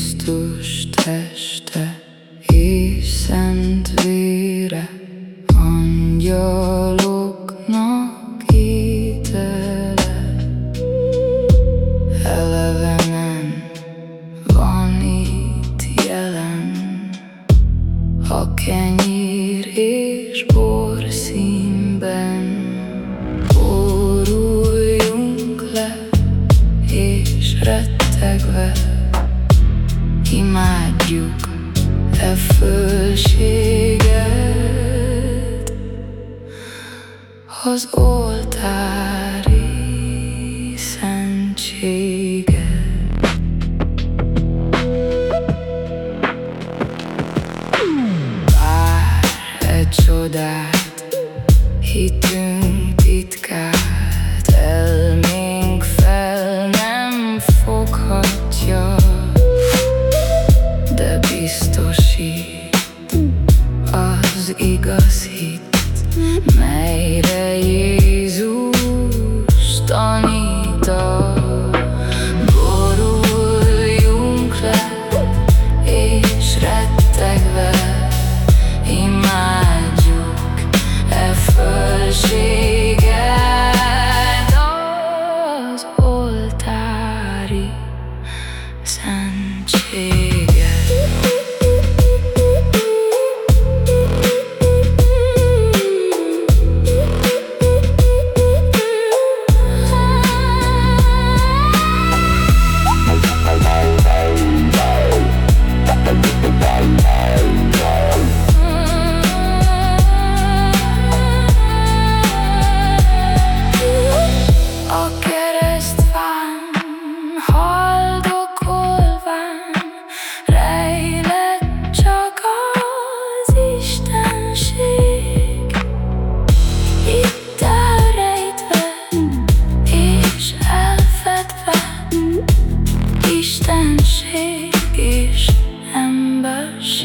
Krisztus teste és szent vére, angyalok. a fölséget Az oltári szentséget. Vár egy csodát, hitünk az igaz hit Melyre Jézus